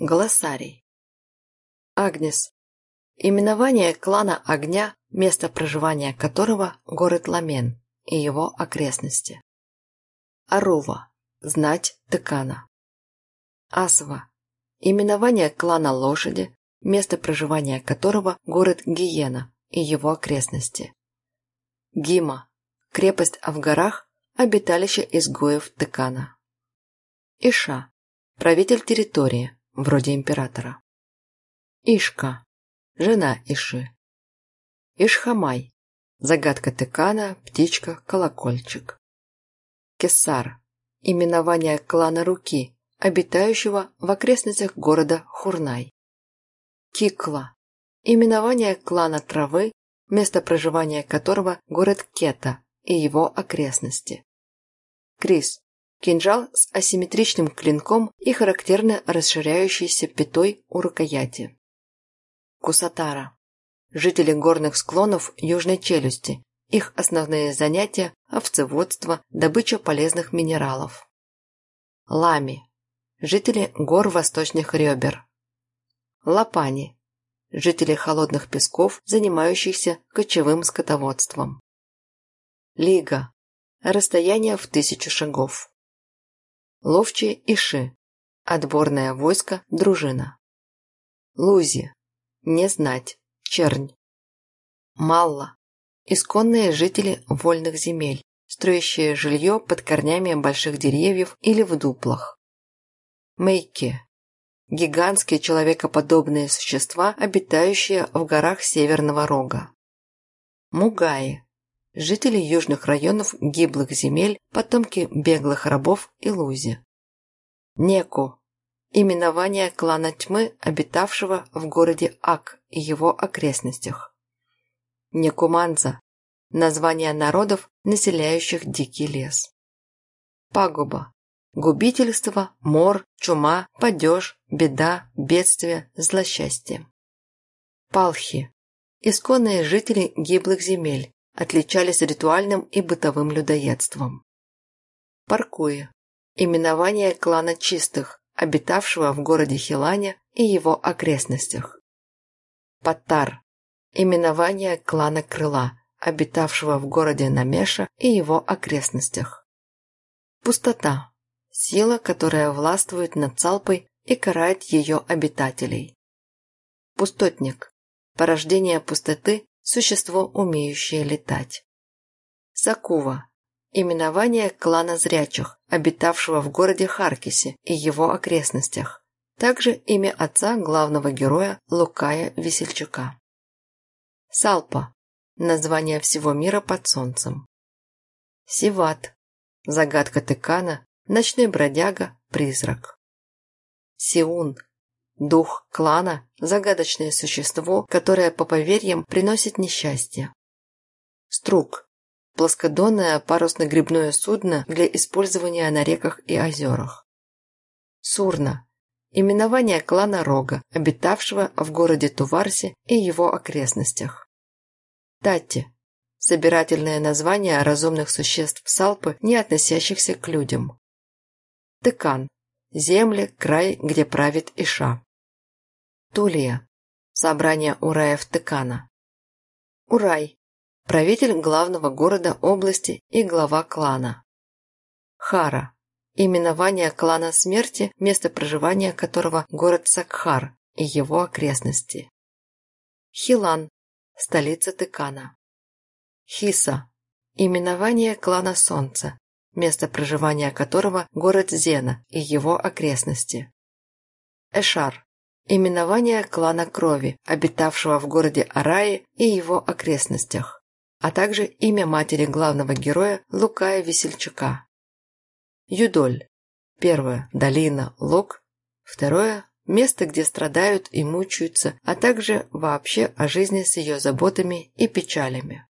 Глоссарий. Агнес. Именование клана Огня, место проживания которого – город Ламен и его окрестности. Арува. Знать Тыкана. Асва. Именование клана Лошади, место проживания которого – город Гиена и его окрестности. Гима. Крепость в горах, обиталище изгоев Тыкана. Иша. Правитель территории, вроде императора. Ишка, жена Иши. Ишхамай, загадка тыкана, птичка, колокольчик. Кесар, именование клана Руки, обитающего в окрестностях города Хурнай. Кикла, именование клана Травы, место проживания которого город Кета и его окрестности. Крис, Кинжал с асимметричным клинком и характерно расширяющейся пятой у рукояти. Кусатара. Жители горных склонов южной челюсти. Их основные занятия – овцеводство, добыча полезных минералов. Лами. Жители гор восточных ребер. Лапани. Жители холодных песков, занимающихся кочевым скотоводством. Лига. Расстояние в тысячу шагов. Ловчие Иши. Отборное войско, дружина. Лузи. Не знать. Чернь. Малла. Исконные жители вольных земель, строящие жилье под корнями больших деревьев или в дуплах. Мейки. Гигантские человекоподобные существа, обитающие в горах Северного Рога. Мугаи жители южных районов гиблых земель, потомки беглых рабов и лузи. Неку – именование клана тьмы, обитавшего в городе Ак и его окрестностях. Некуманза – название народов, населяющих дикий лес. Пагуба – губительство, мор, чума, падеж, беда, бедствие, злосчастье. Палхи – исконные жители гиблых земель, отличались ритуальным и бытовым людоедством. Паркуи – именование клана чистых, обитавшего в городе Хилане и его окрестностях. Паттар – именование клана Крыла, обитавшего в городе Намеша и его окрестностях. Пустота – сила, которая властвует над Цалпой и карает ее обитателей. Пустотник – порождение пустоты существо, умеющее летать. Сакува – именование клана зрячих, обитавшего в городе Харкисе и его окрестностях. Также имя отца главного героя Лукая Весельчака. Салпа – название всего мира под солнцем. Сиват – загадка Тыкана, ночной бродяга, призрак. Сиун Дух клана – загадочное существо, которое, по поверьям, приносит несчастье. Струк – плоскодонное парусно-гребное судно для использования на реках и озерах. Сурна – именование клана Рога, обитавшего в городе Туварсе и его окрестностях. Тати – собирательное название разумных существ Салпы, не относящихся к людям. Тыкан – земли, край, где правит Иша. Тулия. Собрание Ураев Тыкана. Урай. Правитель главного города области и глава клана. Хара. Именование клана смерти, место проживания которого город Сакхар и его окрестности. Хилан. Столица Тыкана. Хиса. Именование клана Солнца, место проживания которого город Зена и его окрестности. Эшар. Именование клана крови, обитавшего в городе Араи и его окрестностях, а также имя матери главного героя Лукая Весельчака. Юдоль. Первое – долина, лог. Второе – место, где страдают и мучаются, а также вообще о жизни с ее заботами и печалями.